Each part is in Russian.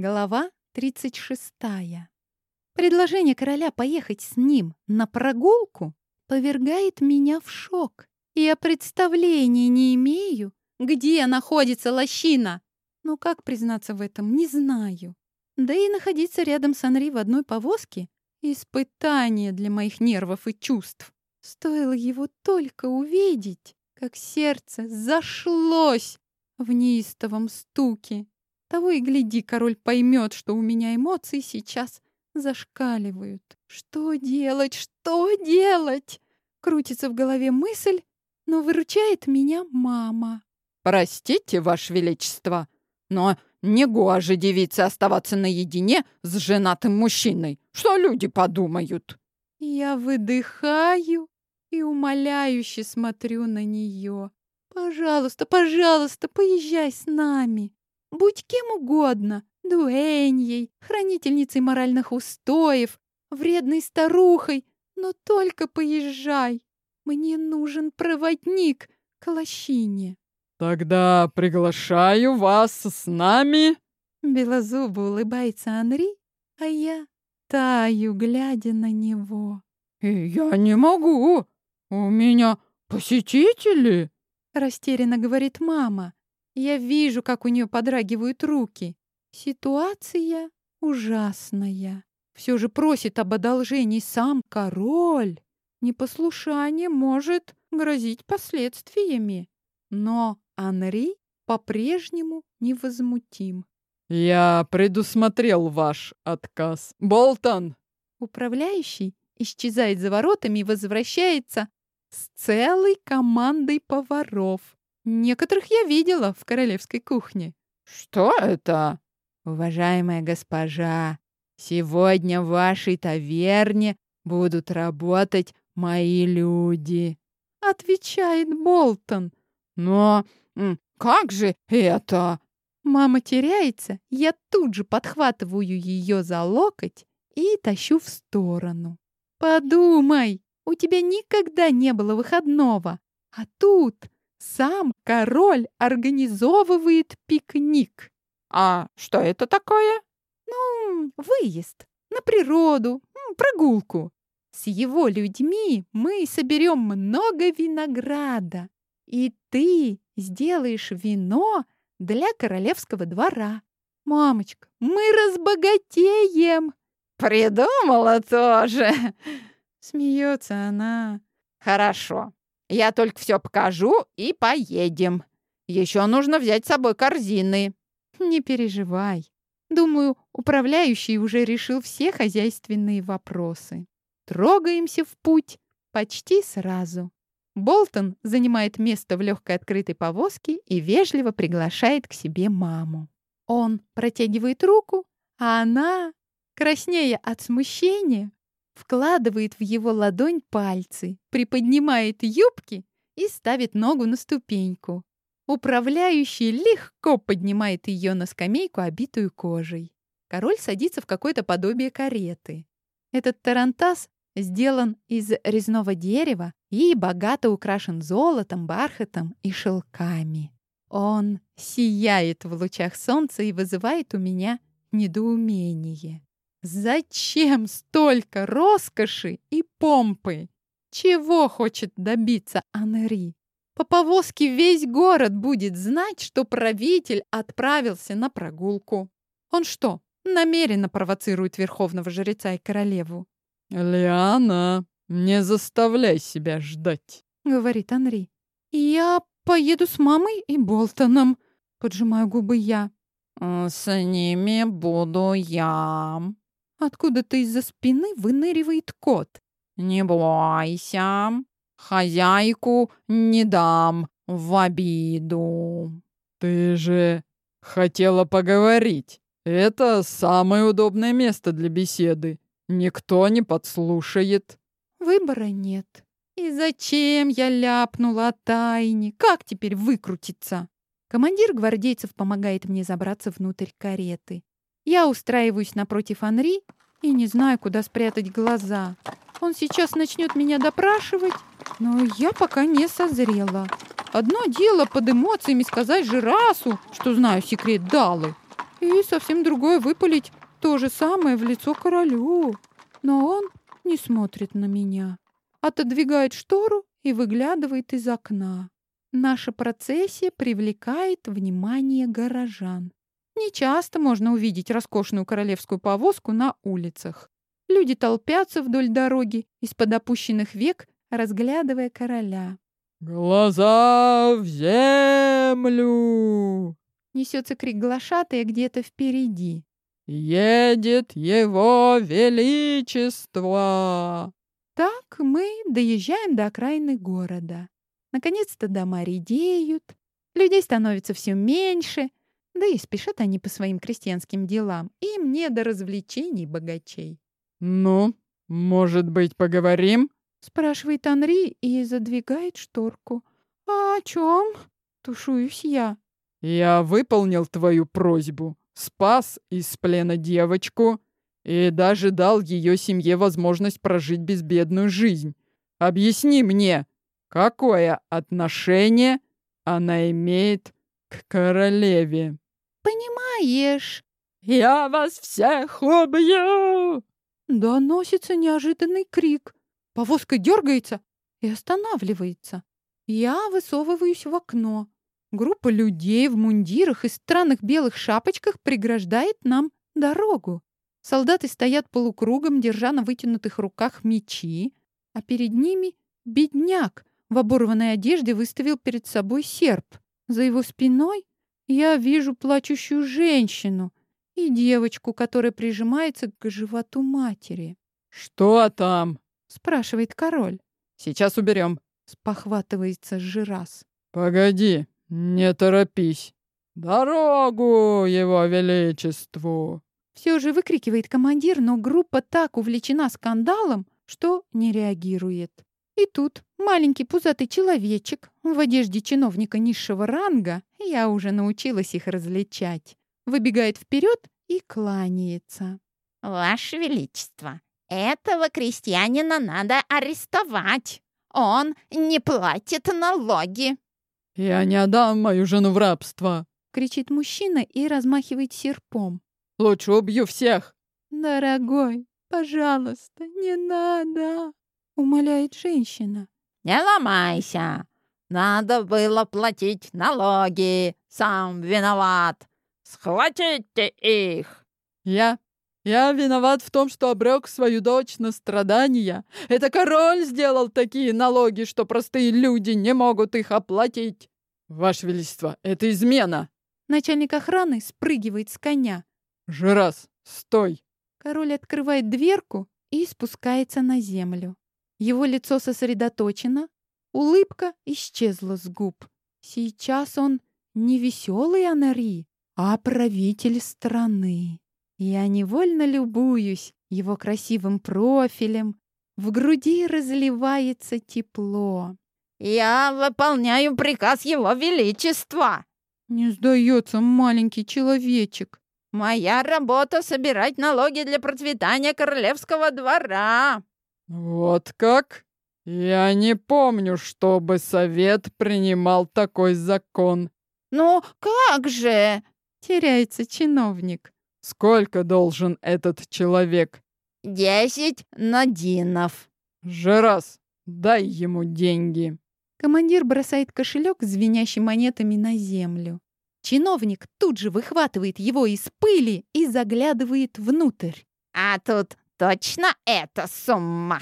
Глава 36. Предложение короля поехать с ним на прогулку повергает меня в шок. Я представления не имею, где находится лощина. Но как признаться в этом, не знаю. Да и находиться рядом с Анри в одной повозке — испытание для моих нервов и чувств. Стоило его только увидеть, как сердце зашлось в неистовом стуке. Того и гляди, король поймет, что у меня эмоции сейчас зашкаливают. Что делать? Что делать? Крутится в голове мысль, но выручает меня мама. «Простите, Ваше Величество, но не гоже девице оставаться наедине с женатым мужчиной. Что люди подумают?» Я выдыхаю и умоляюще смотрю на нее. «Пожалуйста, пожалуйста, поезжай с нами. Будь кем угодно, дуэньей, хранительницей моральных устоев, вредной старухой, но только поезжай. Мне нужен проводник к лощине. Тогда приглашаю вас с нами. Белозубо улыбается Анри, а я таю, глядя на него. И я не могу. У меня посетители. Растерянно говорит мама. Я вижу, как у нее подрагивают руки. Ситуация ужасная. Все же просит об одолжении сам король. Непослушание может грозить последствиями. Но Анри по-прежнему невозмутим. «Я предусмотрел ваш отказ. Болтон!» Управляющий исчезает за воротами и возвращается с целой командой поваров. Некоторых я видела в королевской кухне. Что это? Уважаемая госпожа, сегодня в вашей таверне будут работать мои люди. Отвечает Болтон. Но как же это? Мама теряется, я тут же подхватываю ее за локоть и тащу в сторону. Подумай, у тебя никогда не было выходного, а тут сам король организовывает пикник. А что это такое? Ну, выезд на природу, прогулку. С его людьми мы соберем много винограда, и ты сделаешь вино для королевского двора. Мамочка, мы разбогатеем. Придумала тоже. Смеется она. Хорошо, я только все покажу и поедем. Еще нужно взять с собой корзины. Не переживай. Думаю, управляющий уже решил все хозяйственные вопросы. Трогаемся в путь почти сразу. Болтон занимает место в легкой открытой повозке и вежливо приглашает к себе маму. Он протягивает руку, а она, краснея от смущения, вкладывает в его ладонь пальцы, приподнимает юбки и ставит ногу на ступеньку. Управляющий легко поднимает ее на скамейку, обитую кожей. Король садится в какое-то подобие кареты. Этот тарантас сделан из резного дерева и богато украшен золотом, бархатом и шелками. Он сияет в лучах солнца и вызывает у меня недоумение. Зачем столько роскоши и помпы? Чего хочет добиться Анри? По повозке весь город будет знать, что правитель отправился на прогулку. Он что, намеренно провоцирует верховного жреца и королеву? «Лиана, не заставляй себя ждать», — говорит Анри. «Я поеду с мамой и Болтоном», — поджимаю губы я. «С ними буду я», Откуда-то из-за спины выныривает кот. «Не бойся, хозяйку не дам в обиду». «Ты же хотела поговорить. Это самое удобное место для беседы. Никто не подслушает». Выбора нет. И зачем я ляпнула о тайне? Как теперь выкрутиться? Командир гвардейцев помогает мне забраться внутрь кареты. Я устраиваюсь напротив Анри и не знаю, куда спрятать глаза. Он сейчас начнет меня допрашивать, но я пока не созрела. Одно дело под эмоциями сказать Жирасу, что знаю секрет Далы. И совсем другое выпалить то же самое в лицо королю. Но он не смотрит на меня. Отодвигает штору и выглядывает из окна. Наша процессия привлекает внимание горожан. Не часто можно увидеть роскошную королевскую повозку на улицах. Люди толпятся вдоль дороги, из-под опущенных век, разглядывая короля. «Глаза в землю!» Несется крик глашатая где-то впереди. «Едет его величество!» Так мы доезжаем до окраины города. Наконец-то дома редеют, людей становится все меньше, да и спешат они по своим крестьянским делам, им не до развлечений богачей. «Ну, может быть, поговорим?» — спрашивает Анри и задвигает шторку. «А о чем?» — тушуюсь я. «Я выполнил твою просьбу, спас из плена девочку и даже дал ее семье возможность прожить безбедную жизнь. Объясни мне, какое отношение она имеет к королеве?» «Понимаешь...» «Я вас всех убью!» Доносится неожиданный крик. Повозка дергается и останавливается. Я высовываюсь в окно. Группа людей в мундирах и странных белых шапочках преграждает нам дорогу. Солдаты стоят полукругом, держа на вытянутых руках мечи, а перед ними бедняк в оборванной одежде выставил перед собой серп. За его спиной я вижу плачущую женщину и девочку, которая прижимается к животу матери. «Что там?» — спрашивает король. «Сейчас уберем», — спохватывается Жирас. «Погоди, не торопись. Дорогу, его величеству!» Все же выкрикивает командир, но группа так увлечена скандалом, что не реагирует. И тут маленький пузатый человечек в одежде чиновника низшего ранга, я уже научилась их различать, выбегает вперед и кланяется. «Ваше Величество, этого крестьянина надо арестовать. Он не платит налоги. «Я не отдам мою жену в рабство!» — кричит мужчина и размахивает серпом. «Лучше убью всех!» «Дорогой, пожалуйста, не надо!» — умоляет женщина. «Не ломайся! Надо было платить налоги! Сам виноват! Схватите их!» «Я я виноват в том, что обрек свою дочь на страдания. Это король сделал такие налоги, что простые люди не могут их оплатить. Ваше Величество, это измена. Начальник охраны спрыгивает с коня. Жирас, стой. Король открывает дверку и спускается на землю. Его лицо сосредоточено, улыбка исчезла с губ. Сейчас он не веселый Анари, а правитель страны. Я невольно любуюсь его красивым профилем. В груди разливается тепло. «Я выполняю приказ Его Величества!» Не сдается маленький человечек. «Моя работа — собирать налоги для процветания королевского двора!» «Вот как? Я не помню, чтобы совет принимал такой закон». «Ну как же?» — теряется чиновник. Сколько должен этот человек? Десять надинов. Жерас, дай ему деньги. Командир бросает кошелек с звенящими монетами на землю. Чиновник тут же выхватывает его из пыли и заглядывает внутрь. А тут точно эта сумма.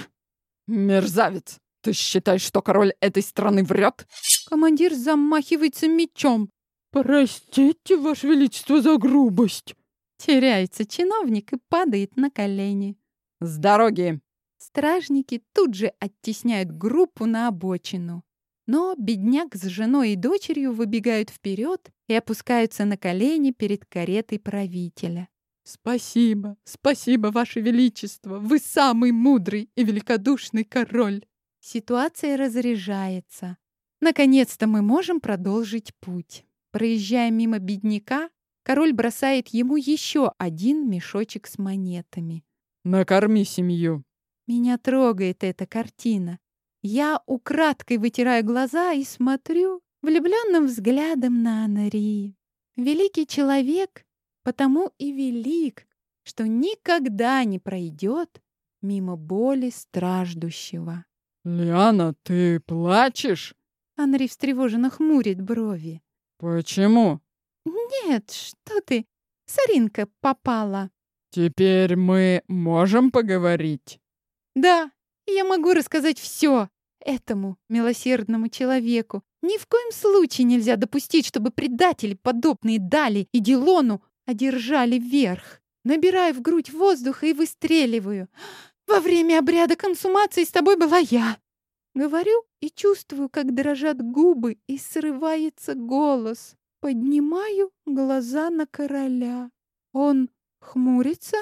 Мерзавец! Ты считаешь, что король этой страны врет? Командир замахивается мечом. Простите, Ваше Величество, за грубость. Теряется чиновник и падает на колени. «С дороги!» Стражники тут же оттесняют группу на обочину. Но бедняк с женой и дочерью выбегают вперед и опускаются на колени перед каретой правителя. «Спасибо, спасибо, Ваше Величество! Вы самый мудрый и великодушный король!» Ситуация разряжается. Наконец-то мы можем продолжить путь. Проезжая мимо бедняка, Король бросает ему еще один мешочек с монетами. «Накорми семью». Меня трогает эта картина. Я украдкой вытираю глаза и смотрю влюбленным взглядом на Анари. Великий человек потому и велик, что никогда не пройдет мимо боли страждущего. «Лиана, ты плачешь?» Анри встревоженно хмурит брови. «Почему?» «Нет, что ты, соринка попала». «Теперь мы можем поговорить?» «Да, я могу рассказать все этому милосердному человеку. Ни в коем случае нельзя допустить, чтобы предатели, подобные Дали и Дилону, одержали верх. Набираю в грудь воздуха и выстреливаю. Во время обряда консумации с тобой была я. Говорю и чувствую, как дрожат губы и срывается голос. Поднимаю глаза на короля. Он хмурится,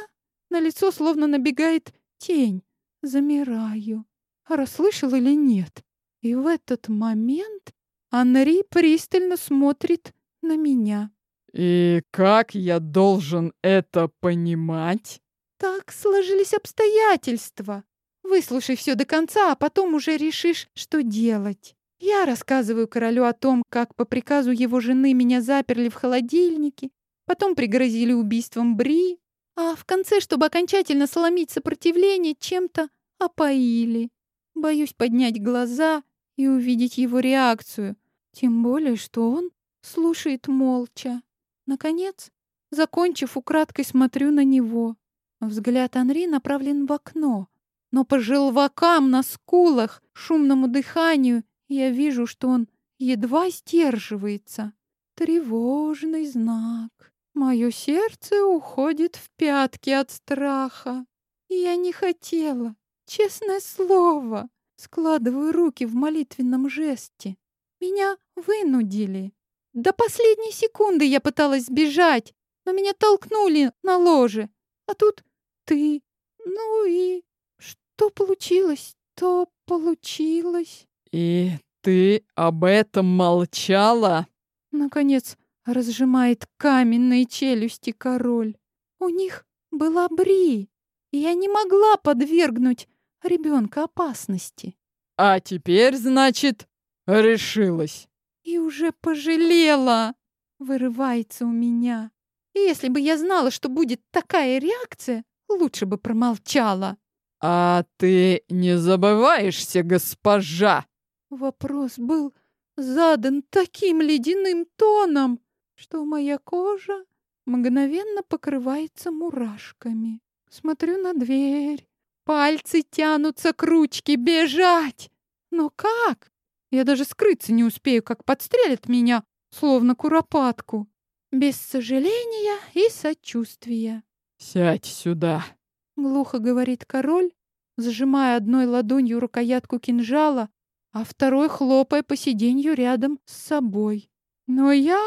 на лицо словно набегает тень. Замираю. Расслышал или нет? И в этот момент Анри пристально смотрит на меня. «И как я должен это понимать?» Так сложились обстоятельства. Выслушай все до конца, а потом уже решишь, что делать. Я рассказываю королю о том, как по приказу его жены меня заперли в холодильнике, потом пригрозили убийством Бри, а в конце, чтобы окончательно сломить сопротивление, чем-то опоили. Боюсь поднять глаза и увидеть его реакцию, тем более, что он слушает молча. Наконец, закончив, украдкой смотрю на него. Взгляд Анри направлен в окно, но по желвакам на скулах, шумному дыханию я вижу, что он едва сдерживается. Тревожный знак. Мое сердце уходит в пятки от страха. Я не хотела, честное слово. Складываю руки в молитвенном жесте. Меня вынудили. До последней секунды я пыталась сбежать, но меня толкнули на ложе. А тут ты. Ну и что получилось, то получилось. И ты об этом молчала? Наконец разжимает каменные челюсти король. У них была Бри, и я не могла подвергнуть ребенка опасности. А теперь, значит, решилась. И уже пожалела, вырывается у меня. И если бы я знала, что будет такая реакция, лучше бы промолчала. А ты не забываешься, госпожа? Вопрос был задан таким ледяным тоном, что моя кожа мгновенно покрывается мурашками. Смотрю на дверь. Пальцы тянутся к ручке. Бежать! Но как? Я даже скрыться не успею, как подстрелят меня, словно куропатку. Без сожаления и сочувствия. «Сядь сюда», — глухо говорит король, сжимая одной ладонью рукоятку кинжала, а второй хлопая по сиденью рядом с собой. Но я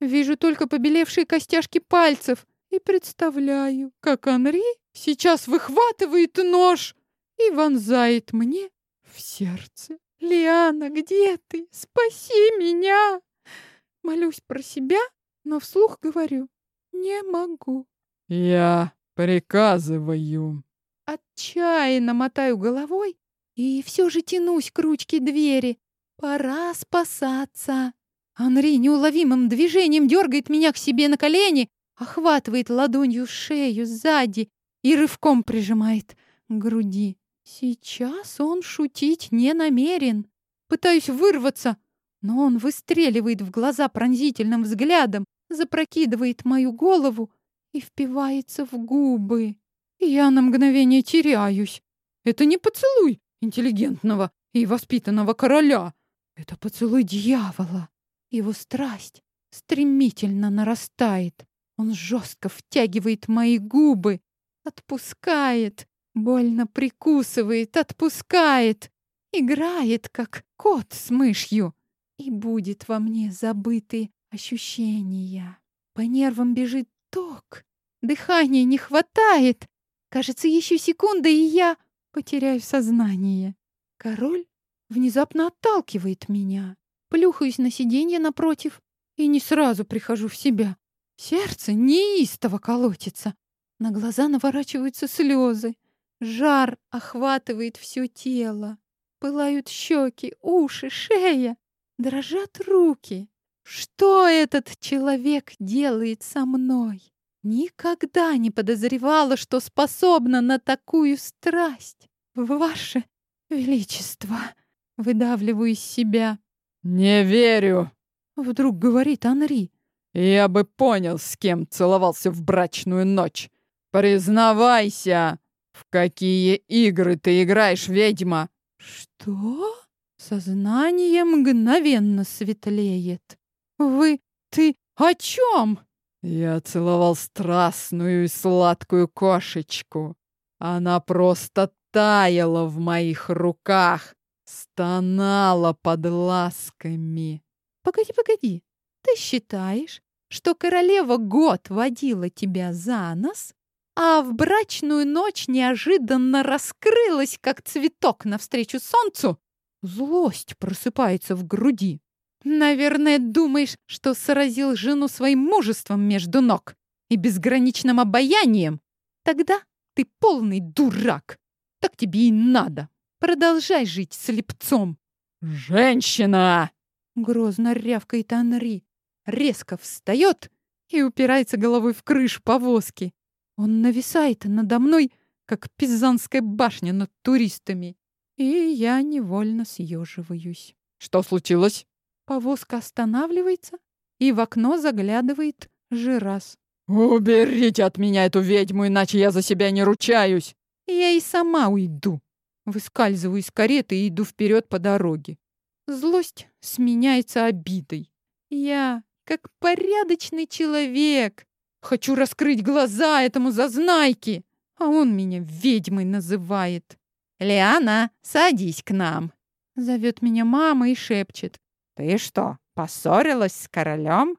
вижу только побелевшие костяшки пальцев и представляю, как Анри сейчас выхватывает нож и вонзает мне в сердце. «Лиана, где ты? Спаси меня!» Молюсь про себя, но вслух говорю «не могу». «Я приказываю». Отчаянно мотаю головой и все же тянусь к ручке двери. Пора спасаться. Анри неуловимым движением дергает меня к себе на колени, охватывает ладонью шею сзади и рывком прижимает к груди. Сейчас он шутить не намерен. Пытаюсь вырваться, но он выстреливает в глаза пронзительным взглядом, запрокидывает мою голову и впивается в губы. Я на мгновение теряюсь. Это не поцелуй интеллигентного и воспитанного короля. Это поцелуй дьявола. Его страсть стремительно нарастает. Он жестко втягивает мои губы, отпускает, больно прикусывает, отпускает, играет, как кот с мышью. И будет во мне забытые ощущения. По нервам бежит ток, дыхания не хватает. Кажется, еще секунда, и я потеряю сознание. Король внезапно отталкивает меня. Плюхаюсь на сиденье напротив и не сразу прихожу в себя. Сердце неистово колотится. На глаза наворачиваются слезы. Жар охватывает все тело. Пылают щеки, уши, шея. Дрожат руки. Что этот человек делает со мной? Никогда не подозревала, что способна на такую страсть. Ваше Величество, выдавливаю из себя. «Не верю!» Вдруг говорит Анри. «Я бы понял, с кем целовался в брачную ночь. Признавайся, в какие игры ты играешь, ведьма?» «Что?» Сознание мгновенно светлеет. «Вы... ты о чем?» Я целовал страстную и сладкую кошечку. Она просто таяла в моих руках, стонала под ласками. «Погоди, погоди, ты считаешь, что королева год водила тебя за нос, а в брачную ночь неожиданно раскрылась, как цветок навстречу солнцу Злость просыпается в груди. Наверное, думаешь, что сразил жену своим мужеством между ног и безграничным обаянием? Тогда ты полный дурак. Так тебе и надо. Продолжай жить слепцом. «Женщина!» Грозно рявкает Анри. Резко встает и упирается головой в крышу повозки. Он нависает надо мной, как пизанская башня над туристами. И я невольно съеживаюсь. Что случилось? Повозка останавливается, и в окно заглядывает Жирас. «Уберите от меня эту ведьму, иначе я за себя не ручаюсь!» Я и сама уйду. Выскальзываю из кареты и иду вперед по дороге. Злость сменяется обидой. Я, как порядочный человек, хочу раскрыть глаза этому зазнайке, а он меня ведьмой называет. «Лиана, садись к нам!» Зовет меня мама и шепчет. «Ты что, поссорилась с королем?»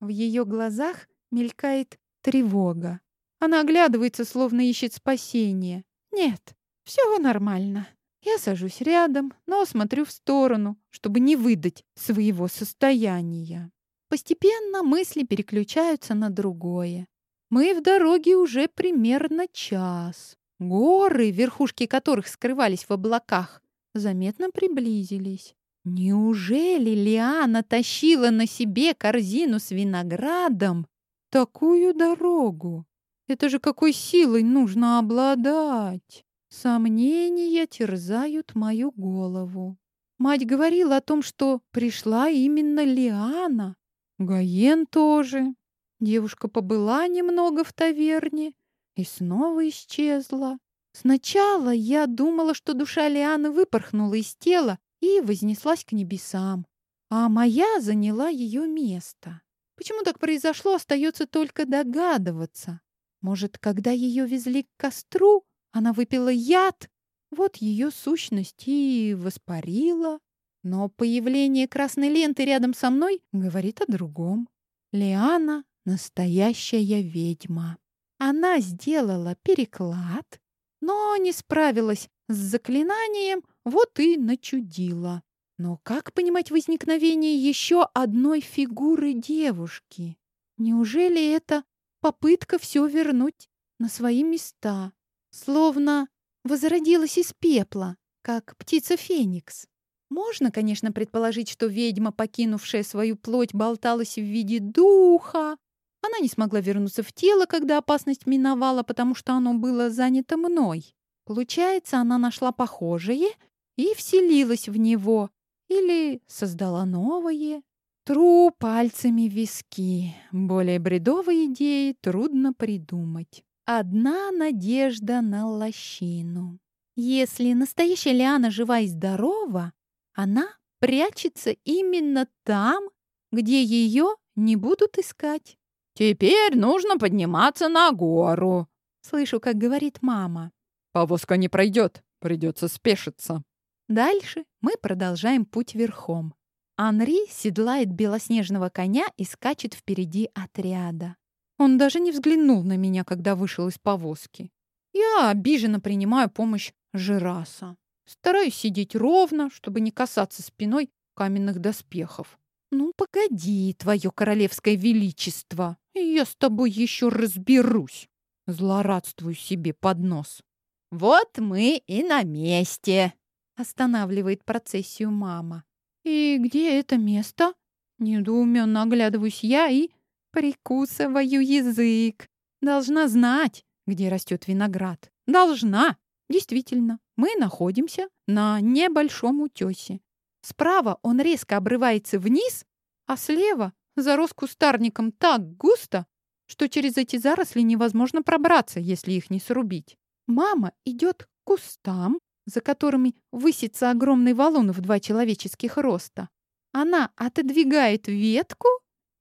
В ее глазах мелькает тревога. Она оглядывается, словно ищет спасения. Нет, все нормально. Я сажусь рядом, но смотрю в сторону, чтобы не выдать своего состояния. Постепенно мысли переключаются на другое. Мы в дороге уже примерно час. Горы, верхушки которых скрывались в облаках, заметно приблизились. Неужели Лиана тащила на себе корзину с виноградом такую дорогу? Это же какой силой нужно обладать? Сомнения терзают мою голову. Мать говорила о том, что пришла именно Лиана. Гаен тоже. Девушка побыла немного в таверне и снова исчезла. Сначала я думала, что душа Лианы выпорхнула из тела и вознеслась к небесам, а моя заняла ее место. Почему так произошло, остается только догадываться. Может, когда ее везли к костру, она выпила яд, вот ее сущность и воспарила. Но появление красной ленты рядом со мной говорит о другом. Лиана — настоящая ведьма. Она сделала переклад, но не справилась с заклинанием, вот и начудила. Но как понимать возникновение еще одной фигуры девушки? Неужели это попытка все вернуть на свои места? Словно возродилась из пепла, как птица Феникс. Можно, конечно, предположить, что ведьма, покинувшая свою плоть, болталась в виде духа, она не смогла вернуться в тело, когда опасность миновала, потому что оно было занято мной. Получается, она нашла похожее и вселилась в него. Или создала новое. Тру пальцами виски. Более бредовой идеи трудно придумать. Одна надежда на лощину. Если настоящая Лиана жива и здорова, она прячется именно там, где ее не будут искать. «Теперь нужно подниматься на гору», — слышу, как говорит мама. «Повозка не пройдет, придется спешиться». Дальше мы продолжаем путь верхом. Анри седлает белоснежного коня и скачет впереди отряда. Он даже не взглянул на меня, когда вышел из повозки. Я обиженно принимаю помощь Жираса. Стараюсь сидеть ровно, чтобы не касаться спиной каменных доспехов. «Ну, погоди, твое королевское величество, я с тобой еще разберусь!» Злорадствую себе под нос. «Вот мы и на месте!» Останавливает процессию мама. «И где это место?» Недоуменно оглядываюсь я и прикусываю язык. Должна знать, где растет виноград. Должна. Действительно, мы находимся на небольшом утесе. Справа он резко обрывается вниз, а слева зарос кустарником так густо, что через эти заросли невозможно пробраться, если их не срубить. Мама идет к кустам, за которыми высится огромный валун в два человеческих роста. Она отодвигает ветку,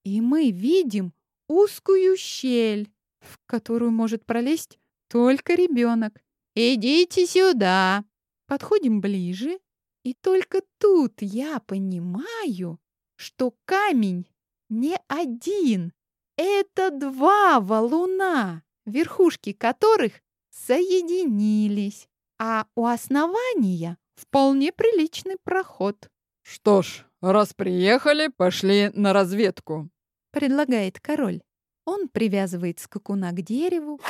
и мы видим узкую щель, в которую может пролезть только ребенок. «Идите сюда!» Подходим ближе, и только тут я понимаю, что камень не один. Это два валуна, верхушки которых соединились, а у основания вполне приличный проход. «Что ж, раз приехали, пошли на разведку», — предлагает король. Он привязывает скакуна к дереву.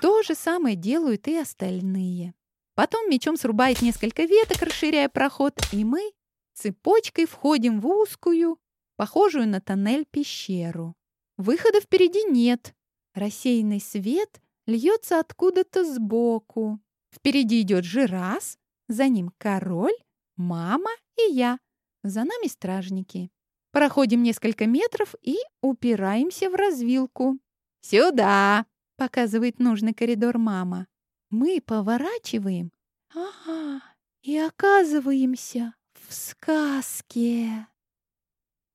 То же самое делают и остальные. Потом мечом срубает несколько веток, расширяя проход, и мы цепочкой входим в узкую, похожую на тоннель пещеру. Выхода впереди нет. Рассеянный свет льется откуда-то сбоку. Впереди идет жирас, за ним король, мама и я. За нами стражники. Проходим несколько метров и упираемся в развилку. «Сюда!» — показывает нужный коридор мама. Мы поворачиваем. Ага, и оказываемся в сказке.